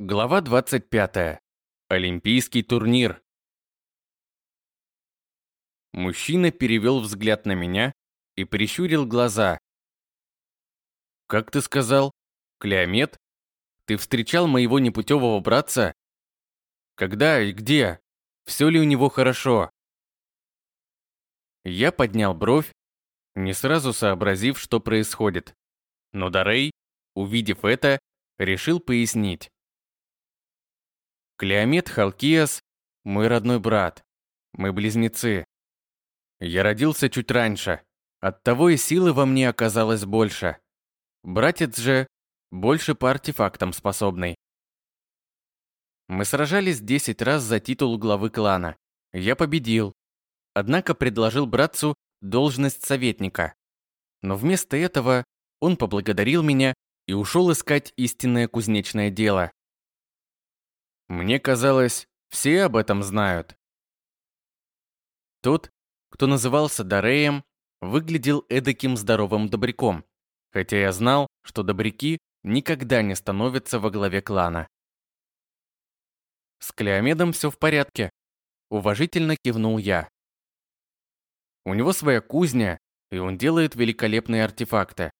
Глава 25. Олимпийский турнир. Мужчина перевел взгляд на меня и прищурил глаза. «Как ты сказал? Клеомет? Ты встречал моего непутевого братца? Когда и где? Все ли у него хорошо?» Я поднял бровь, не сразу сообразив, что происходит. Но Дарей, увидев это, решил пояснить. Клеомет Халкиас – мой родной брат. Мы близнецы. Я родился чуть раньше. Оттого и силы во мне оказалось больше. Братец же больше по артефактам способный. Мы сражались 10 раз за титул главы клана. Я победил. Однако предложил братцу должность советника. Но вместо этого он поблагодарил меня и ушел искать истинное кузнечное дело. Мне казалось, все об этом знают. Тот, кто назывался Дареем, выглядел эдаким здоровым добряком, хотя я знал, что добряки никогда не становятся во главе клана. С Клеомедом все в порядке, уважительно кивнул я. У него своя кузня, и он делает великолепные артефакты.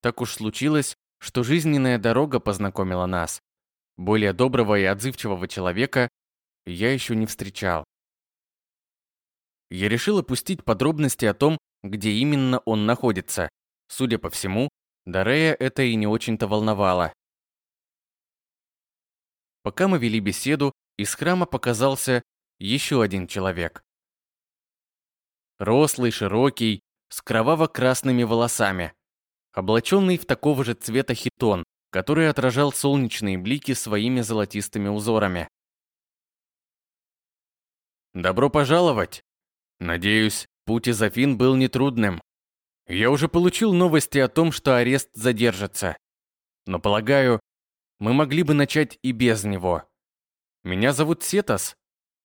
Так уж случилось, что жизненная дорога познакомила нас. Более доброго и отзывчивого человека я еще не встречал. Я решил опустить подробности о том, где именно он находится. Судя по всему, Дарея это и не очень-то волновало. Пока мы вели беседу, из храма показался еще один человек. Рослый, широкий, с кроваво-красными волосами, облаченный в такого же цвета хитон, который отражал солнечные блики своими золотистыми узорами. «Добро пожаловать! Надеюсь, путь из Афин был нетрудным. Я уже получил новости о том, что арест задержится. Но, полагаю, мы могли бы начать и без него. Меня зовут Сетас,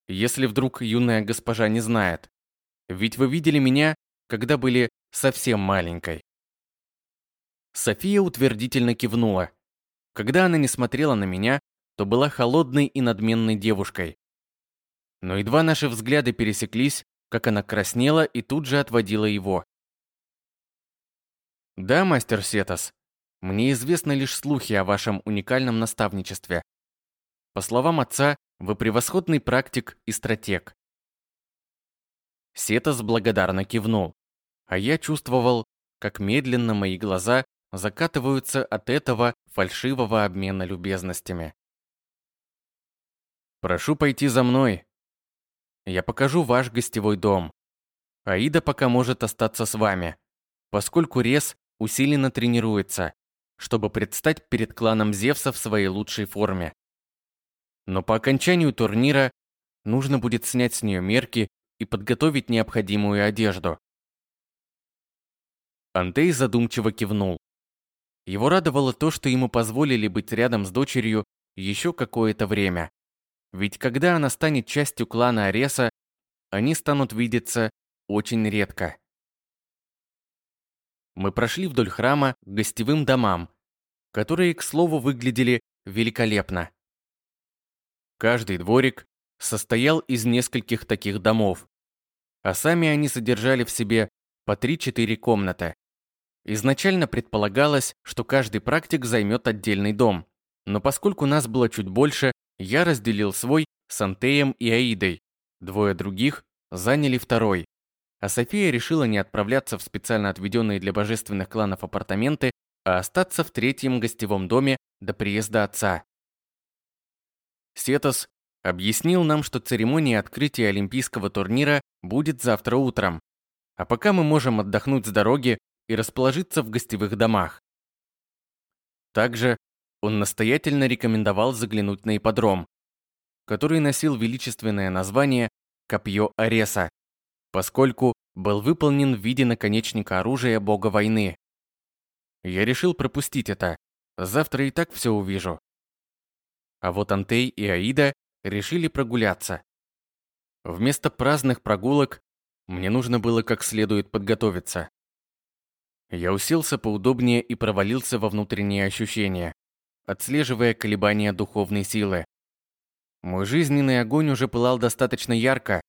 если вдруг юная госпожа не знает. Ведь вы видели меня, когда были совсем маленькой». София утвердительно кивнула. Когда она не смотрела на меня, то была холодной и надменной девушкой. Но едва наши взгляды пересеклись, как она краснела и тут же отводила его. «Да, мастер Сетас, мне известны лишь слухи о вашем уникальном наставничестве. По словам отца, вы превосходный практик и стратег». Сетас благодарно кивнул, а я чувствовал, как медленно мои глаза закатываются от этого фальшивого обмена любезностями. «Прошу пойти за мной. Я покажу ваш гостевой дом. Аида пока может остаться с вами, поскольку Рес усиленно тренируется, чтобы предстать перед кланом Зевса в своей лучшей форме. Но по окончанию турнира нужно будет снять с нее мерки и подготовить необходимую одежду. Антей задумчиво кивнул. Его радовало то, что ему позволили быть рядом с дочерью еще какое-то время. Ведь когда она станет частью клана Ареса, они станут видеться очень редко. Мы прошли вдоль храма к гостевым домам, которые, к слову, выглядели великолепно. Каждый дворик состоял из нескольких таких домов, а сами они содержали в себе по 3-4 комнаты. Изначально предполагалось, что каждый практик займет отдельный дом, но поскольку нас было чуть больше, я разделил свой с Антеем и Аидой. Двое других заняли второй. А София решила не отправляться в специально отведенные для божественных кланов апартаменты, а остаться в третьем гостевом доме до приезда отца. Сетос объяснил нам, что церемония открытия Олимпийского турнира будет завтра утром. А пока мы можем отдохнуть с дороги и расположиться в гостевых домах. Также он настоятельно рекомендовал заглянуть на ипподром, который носил величественное название «Копье Ареса», поскольку был выполнен в виде наконечника оружия бога войны. Я решил пропустить это, завтра и так все увижу. А вот Антей и Аида решили прогуляться. Вместо праздных прогулок мне нужно было как следует подготовиться. Я уселся поудобнее и провалился во внутренние ощущения. отслеживая колебания духовной силы. Мой жизненный огонь уже пылал достаточно ярко,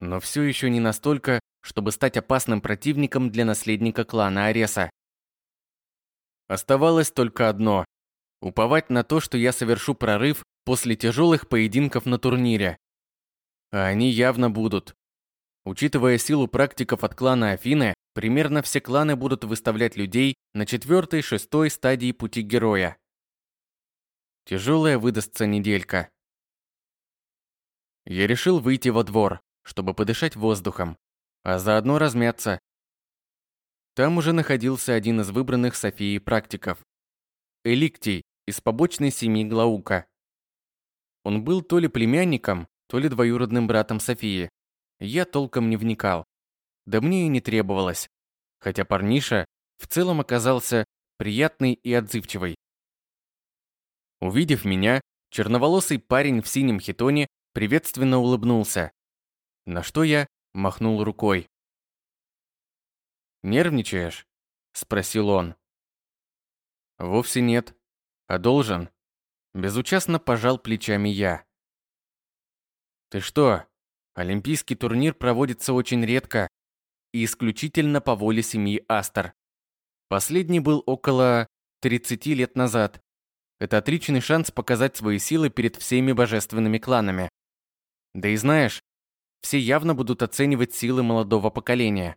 но все еще не настолько, чтобы стать опасным противником для наследника клана Ареса. Оставалось только одно – уповать на то, что я совершу прорыв после тяжелых поединков на турнире. А они явно будут. Учитывая силу практиков от клана Афины, примерно все кланы будут выставлять людей на четвертой, шестой стадии пути героя. Тяжелая выдастся неделька. Я решил выйти во двор, чтобы подышать воздухом, а заодно размяться. Там уже находился один из выбранных Софией практиков. Эликтий из побочной семьи Глаука. Он был то ли племянником, то ли двоюродным братом Софии. Я толком не вникал. Да мне и не требовалось. Хотя парниша в целом оказался приятный и отзывчивый. Увидев меня, черноволосый парень в синем хитоне приветственно улыбнулся. На что я махнул рукой. «Нервничаешь?» – спросил он. «Вовсе нет. А должен?» Безучастно пожал плечами я. «Ты что? Олимпийский турнир проводится очень редко и исключительно по воле семьи Астер. Последний был около 30 лет назад. Это отличный шанс показать свои силы перед всеми божественными кланами. Да и знаешь, все явно будут оценивать силы молодого поколения.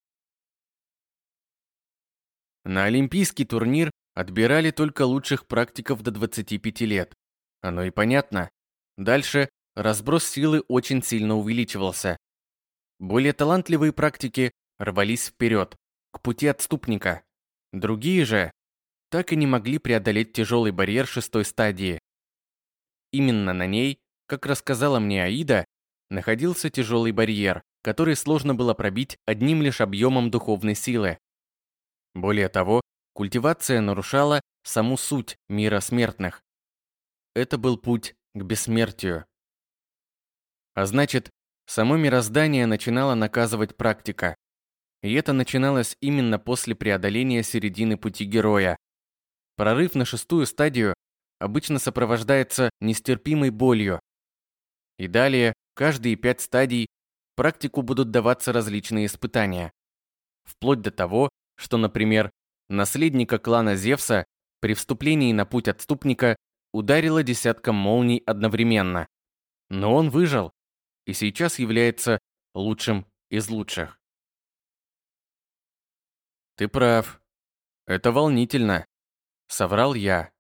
На Олимпийский турнир отбирали только лучших практиков до 25 лет. Оно и понятно. Дальше разброс силы очень сильно увеличивался. Более талантливые практики рвались вперед, к пути отступника. Другие же так и не могли преодолеть тяжелый барьер шестой стадии. Именно на ней, как рассказала мне Аида, находился тяжелый барьер, который сложно было пробить одним лишь объемом духовной силы. Более того, культивация нарушала саму суть мира смертных. Это был путь к бессмертию. А значит, само мироздание начинало наказывать практика. И это начиналось именно после преодоления середины пути героя, Прорыв на шестую стадию обычно сопровождается нестерпимой болью. И далее, каждые пять стадий, практику будут даваться различные испытания. Вплоть до того, что, например, наследника клана Зевса при вступлении на путь отступника ударило десятком молний одновременно. Но он выжил и сейчас является лучшим из лучших. Ты прав. Это волнительно. Соврал я.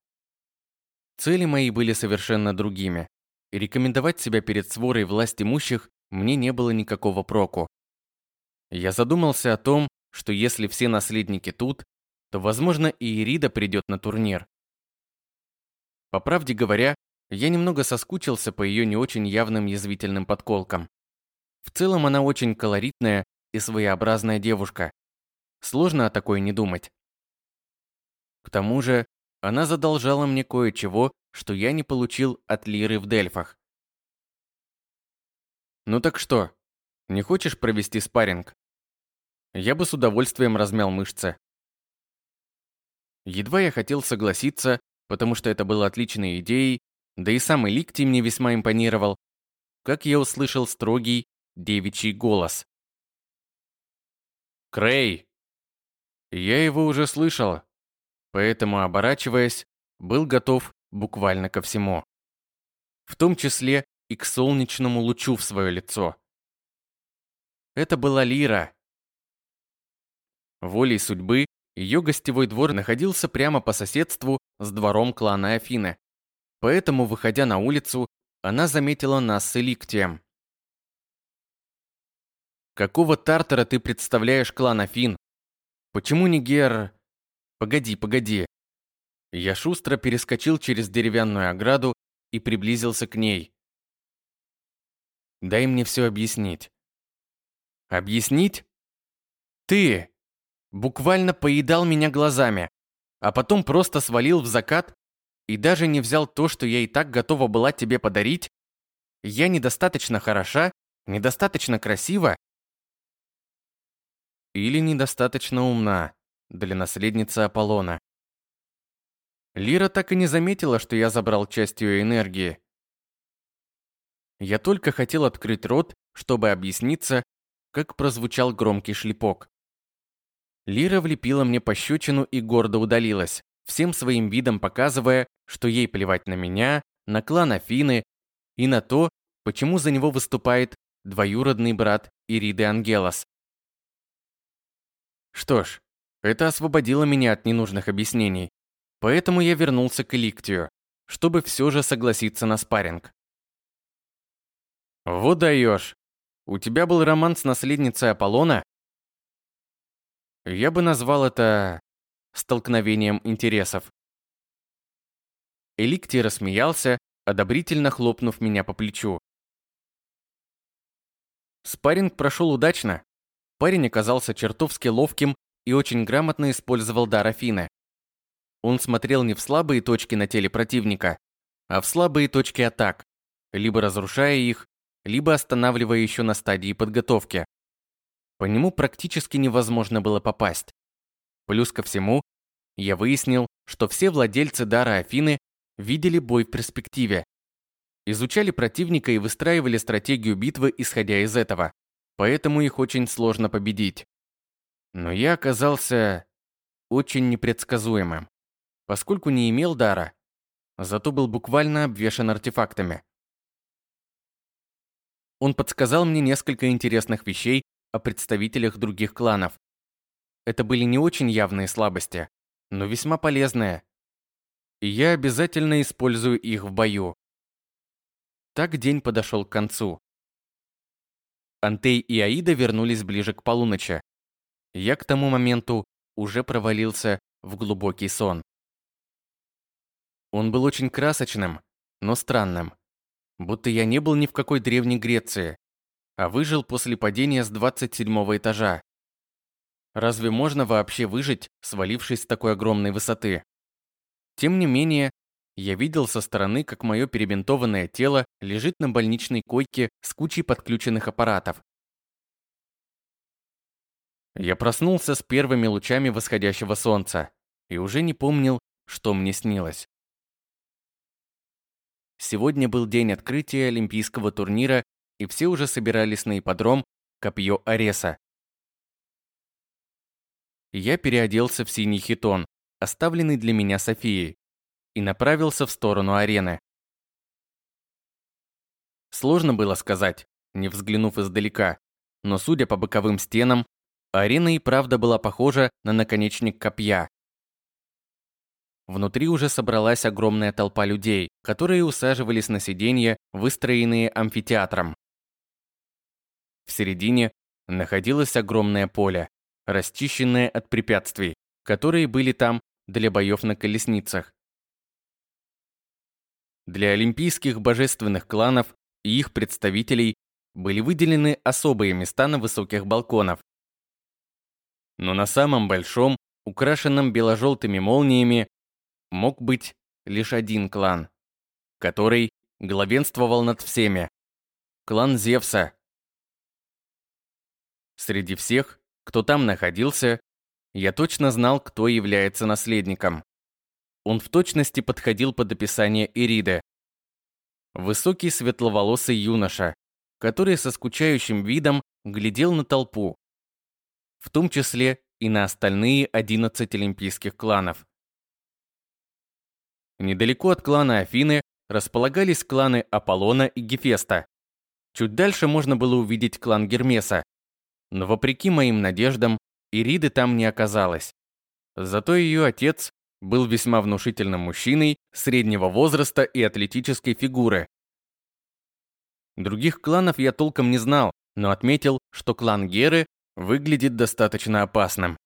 Цели мои были совершенно другими, и рекомендовать себя перед сворой власть имущих мне не было никакого проку. Я задумался о том, что если все наследники тут, то, возможно, и Ирида придет на турнир. По правде говоря, я немного соскучился по ее не очень явным язвительным подколкам. В целом она очень колоритная и своеобразная девушка. Сложно о такой не думать. К тому же, она задолжала мне кое-чего, что я не получил от Лиры в Дельфах. «Ну так что, не хочешь провести спарринг?» Я бы с удовольствием размял мышцы. Едва я хотел согласиться, потому что это было отличной идеей, да и сам Эликти мне весьма импонировал, как я услышал строгий девичий голос. «Крей!» Я его уже слышал, поэтому, оборачиваясь, был готов буквально ко всему. В том числе и к солнечному лучу в свое лицо. Это была Лира. Волей судьбы ее гостевой двор находился прямо по соседству с двором клана Афины. Поэтому, выходя на улицу, она заметила нас с Эликтием. «Какого Тартара ты представляешь клан Афин? Почему не Гер...» Погоди, погоди. Я шустро перескочил через деревянную ограду и приблизился к ней. Дай мне все объяснить. Объяснить? Ты буквально поедал меня глазами, а потом просто свалил в закат и даже не взял то, что я и так готова была тебе подарить? Я недостаточно хороша, недостаточно красива или недостаточно умна? для наследницы Аполлона. Лира так и не заметила, что я забрал часть ее энергии. Я только хотел открыть рот, чтобы объясниться, как прозвучал громкий шлепок. Лира влепила мне пощечину и гордо удалилась, всем своим видом показывая, что ей плевать на меня, на клан Афины и на то, почему за него выступает двоюродный брат Ириды Ангелос. Что ж, это освободило меня от ненужных объяснений, поэтому я вернулся к Эликтию, чтобы все же согласиться на спарринг. Вот даешь. У тебя был роман с наследницей Аполлона? Я бы назвал это столкновением интересов. Эликти рассмеялся, одобрительно хлопнув меня по плечу. Спарринг прошел удачно. Парень оказался чертовски ловким и очень грамотно использовал дар Афины. Он смотрел не в слабые точки на теле противника, а в слабые точки атак, либо разрушая их, либо останавливая еще на стадии подготовки. По нему практически невозможно было попасть. Плюс ко всему, я выяснил, что все владельцы дара Афины видели бой в перспективе. Изучали противника и выстраивали стратегию битвы, исходя из этого. Поэтому их очень сложно победить. Но я оказался очень непредсказуемым, поскольку не имел дара, зато был буквально обвешан артефактами. Он подсказал мне несколько интересных вещей о представителях других кланов. Это были не очень явные слабости, но весьма полезные. И я обязательно использую их в бою. Так день подошел к концу. Антей и Аида вернулись ближе к полуночи. Я к тому моменту уже провалился в глубокий сон. Он был очень красочным, но странным будто я не был ни в какой древней Греции, а выжил после падения с 27 этажа. Разве можно вообще выжить, свалившись с такой огромной высоты? Тем не менее, я видел со стороны, как мое перебинтованное тело лежит на больничной койке с кучей подключенных аппаратов. Я проснулся с первыми лучами восходящего солнца и уже не помнил, что мне снилось. Сегодня был день открытия Олимпийского турнира, и все уже собирались на ипподром Копье Ареса. Я переоделся в синий хитон, оставленный для меня Софией, и направился в сторону арены. Сложно было сказать, не взглянув издалека, но судя по боковым стенам, арена и правда была похожа на наконечник копья, Внутри уже собралась огромная толпа людей, которые усаживались на сиденья, выстроенные амфитеатром. В середине находилось огромное поле, расчищенное от препятствий, которые были там для боев на колесницах. Для олимпийских божественных кланов и их представителей были выделены особые места на высоких балконах. Но на самом большом, украшенном бело-желтыми молниями, мог быть лишь один клан, который главенствовал над всеми. Клан Зевса. Среди всех, кто там находился, я точно знал, кто является наследником. Он в точности подходил под описание Ириды. Высокий светловолосый юноша, который со скучающим видом глядел на толпу, в том числе и на остальные 11 олимпийских кланов. Недалеко от клана Афины располагались кланы Аполлона и Гефеста. Чуть дальше можно было увидеть клан Гермеса. Но вопреки моим надеждам, Ириды там не оказалось. Зато ее отец был весьма внушительным мужчиной среднего возраста и атлетической фигуры. Других кланов я толком не знал, но отметил, что клан Геры выглядит достаточно опасным.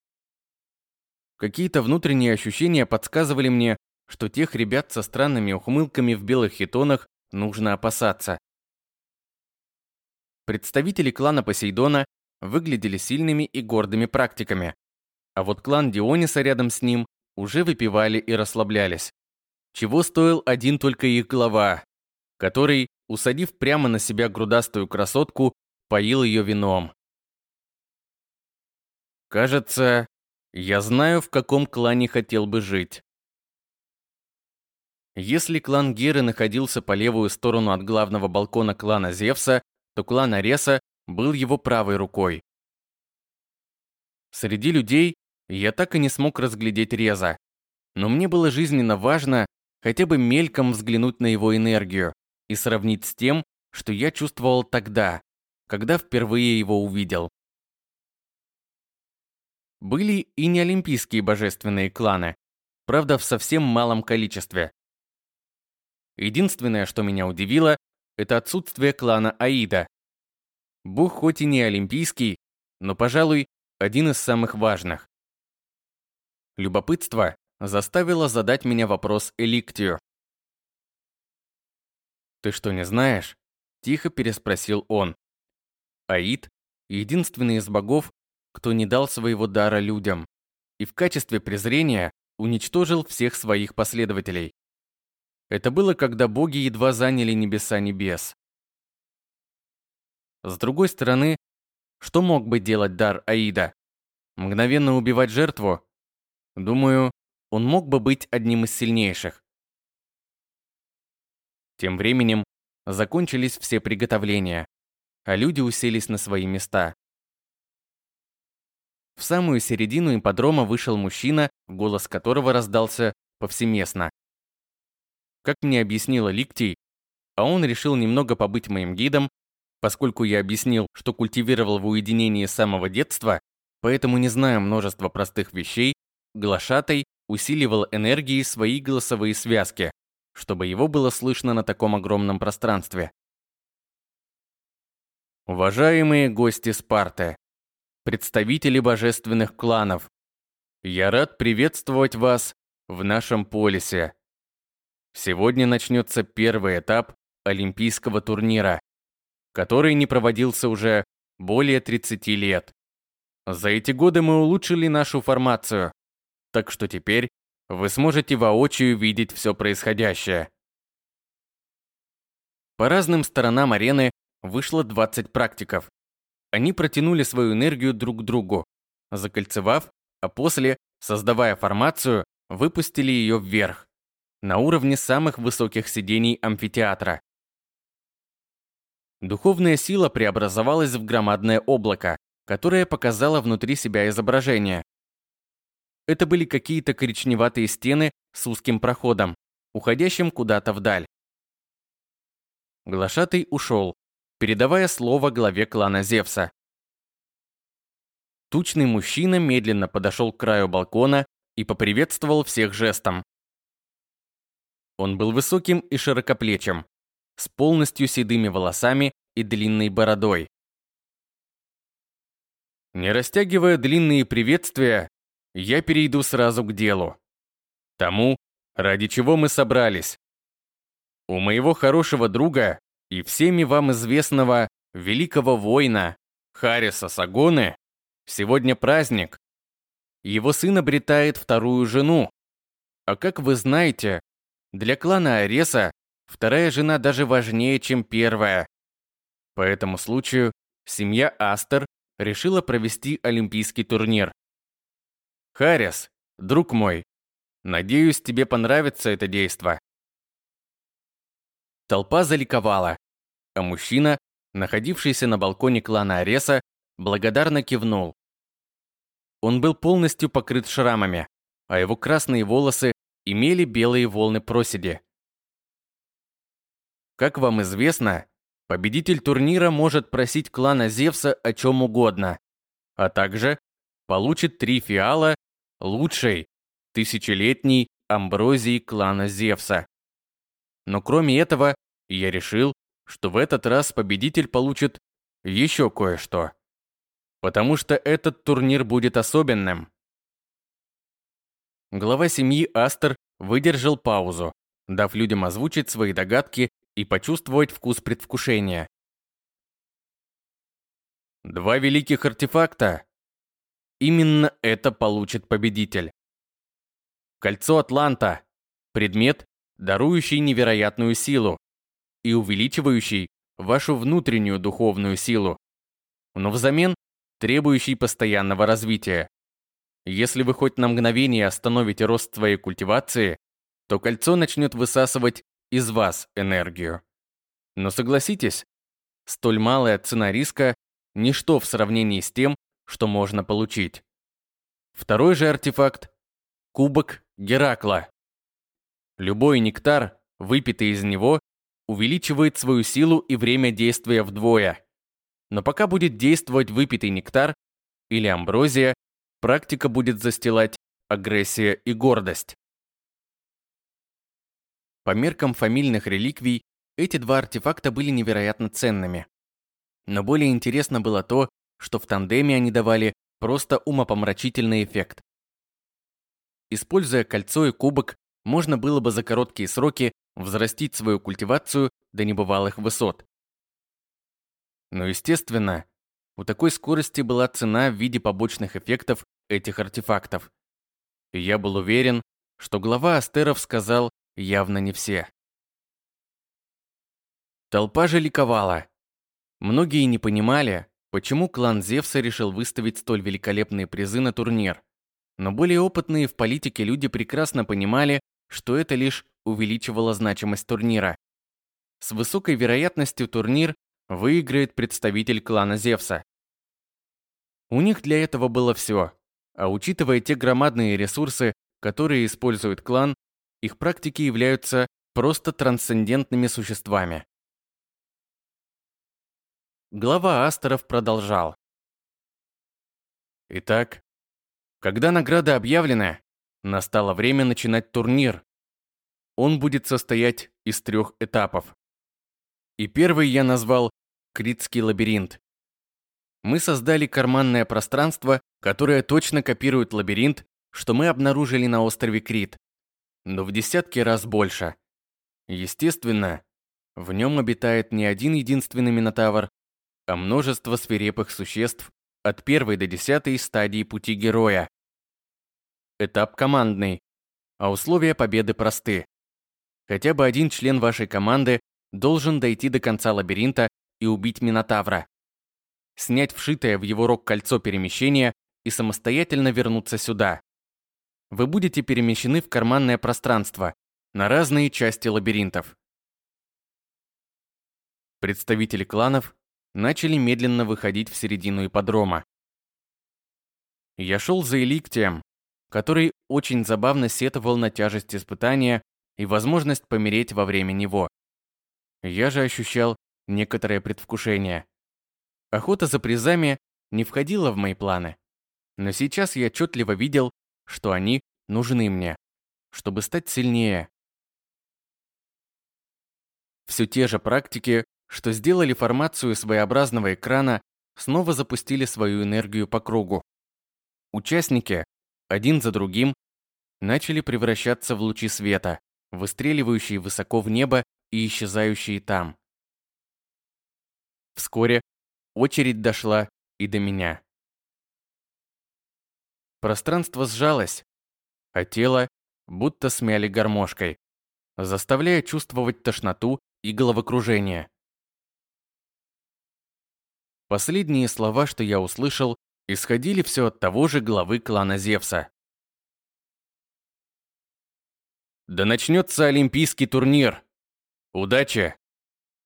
Какие-то внутренние ощущения подсказывали мне, что тех ребят со странными ухмылками в белых хитонах нужно опасаться. Представители клана Посейдона выглядели сильными и гордыми практиками, а вот клан Диониса рядом с ним уже выпивали и расслаблялись. Чего стоил один только их глава, который, усадив прямо на себя грудастую красотку, поил ее вином. Кажется, я знаю, в каком клане хотел бы жить. Если клан Геры находился по левую сторону от главного балкона клана Зевса, то клан Ареса был его правой рукой. Среди людей я так и не смог разглядеть Реза, но мне было жизненно важно хотя бы мельком взглянуть на его энергию и сравнить с тем, что я чувствовал тогда, когда впервые его увидел. Были и неолимпийские божественные кланы, правда в совсем малом количестве. Единственное, что меня удивило, это отсутствие клана Аида. Бог хоть и не олимпийский, но, пожалуй, один из самых важных. Любопытство заставило задать меня вопрос Эликтию. «Ты что, не знаешь?» – тихо переспросил он. Аид – единственный из богов, кто не дал своего дара людям, и в качестве презрения уничтожил всех своих последователей. Это было, когда боги едва заняли небеса небес. С другой стороны, что мог бы делать дар Аида? Мгновенно убивать жертву? Думаю, он мог бы быть одним из сильнейших. Тем временем закончились все приготовления, а люди уселись на свои места. В самую середину ипподрома вышел мужчина, голос которого раздался повсеместно. Как мне объяснила Ликтий, а он решил немного побыть моим гидом, поскольку я объяснил, что культивировал в уединении с самого детства, поэтому не знаю множество простых вещей, глашатай усиливал энергией свои голосовые связки, чтобы его было слышно на таком огромном пространстве. Уважаемые гости Спарты, представители божественных кланов. Я рад приветствовать вас в нашем полисе. Сегодня начнется первый этап Олимпийского турнира, который не проводился уже более 30 лет. За эти годы мы улучшили нашу формацию, так что теперь вы сможете воочию видеть все происходящее. По разным сторонам арены вышло 20 практиков, они протянули свою энергию друг к другу, закольцевав, а после, создавая формацию, выпустили ее вверх, на уровне самых высоких сидений амфитеатра. Духовная сила преобразовалась в громадное облако, которое показало внутри себя изображение. Это были какие-то коричневатые стены с узким проходом, уходящим куда-то вдаль. Глашатый ушел, передавая слово главе клана Зевса. Тучный мужчина медленно подошел к краю балкона и поприветствовал всех жестом. Он был высоким и широкоплечим, с полностью седыми волосами и длинной бородой. Не растягивая длинные приветствия, я перейду сразу к делу. Тому, ради чего мы собрались. У моего хорошего друга и всеми вам известного великого воина Хариса Сагоны сегодня праздник. Его сын обретает вторую жену. А как вы знаете, для клана Ареса вторая жена даже важнее, чем первая. По этому случаю семья Астер решила провести олимпийский турнир. Харис, друг мой, надеюсь, тебе понравится это действо. Толпа заликовала, а мужчина, находившийся на балконе клана Ареса, благодарно кивнул. Он был полностью покрыт шрамами, а его красные волосы имели белые волны проседи. Как вам известно, победитель турнира может просить клана Зевса о чем угодно, а также получит три фиала лучшей, тысячелетней амброзии клана Зевса. Но кроме этого, я решил, что в этот раз победитель получит еще кое-что. Потому что этот турнир будет особенным. Глава семьи Астер выдержал паузу, дав людям озвучить свои догадки и почувствовать вкус предвкушения. Два великих артефакта. Именно это получит победитель. Кольцо Атланта. Предмет, дарующий невероятную силу и увеличивающий вашу внутреннюю духовную силу, но взамен требующий постоянного развития. Если вы хоть на мгновение остановите рост своей культивации, то кольцо начнет высасывать из вас энергию. Но согласитесь, столь малая цена риска – ничто в сравнении с тем, что можно получить. Второй же артефакт – кубок Геракла. Любой нектар, выпитый из него, увеличивает свою силу и время действия вдвое. Но пока будет действовать выпитый нектар или амброзия, практика будет застилать агрессия и гордость. По меркам фамильных реликвий, эти два артефакта были невероятно ценными. Но более интересно было то, что в тандеме они давали просто умопомрачительный эффект. Используя кольцо и кубок, можно было бы за короткие сроки взрастить свою культивацию до небывалых высот. Но, естественно, у такой скорости была цена в виде побочных эффектов этих артефактов. И я был уверен, что глава Астеров сказал явно не все. Толпа же ликовала. Многие не понимали, почему клан Зевса решил выставить столь великолепные призы на турнир. Но более опытные в политике люди прекрасно понимали, что это лишь увеличивало значимость турнира. С высокой вероятностью турнир выиграет представитель клана Зевса. У них для этого было все, а учитывая те громадные ресурсы, которые использует клан, их практики являются просто трансцендентными существами. Глава Астеров продолжал. Итак, когда награда объявлена, настало время начинать турнир. Он будет состоять из трех этапов. И первый я назвал Критский лабиринт. Мы создали карманное пространство, которое точно копирует лабиринт, что мы обнаружили на острове Крит но в десятки раз больше. Естественно, в нем обитает не один единственный Минотавр, а множество свирепых существ от первой до десятой стадии пути героя. Этап командный, а условия победы просты. Хотя бы один член вашей команды должен дойти до конца лабиринта и убить Минотавра. Снять вшитое в его рог кольцо перемещения и самостоятельно вернуться сюда вы будете перемещены в карманное пространство на разные части лабиринтов. Представители кланов начали медленно выходить в середину ипподрома. Я шел за Эликтием, который очень забавно сетовал на тяжесть испытания и возможность помереть во время него. Я же ощущал некоторое предвкушение. Охота за призами не входила в мои планы, но сейчас я отчетливо видел, что они нужны мне, чтобы стать сильнее. Все те же практики, что сделали формацию своеобразного экрана, снова запустили свою энергию по кругу. Участники, один за другим, начали превращаться в лучи света, выстреливающие высоко в небо и исчезающие там. Вскоре очередь дошла и до меня. Пространство сжалось, а тело будто смяли гармошкой, заставляя чувствовать тошноту и головокружение. Последние слова, что я услышал, исходили все от того же главы клана Зевса. Да начнется Олимпийский турнир. Удачи!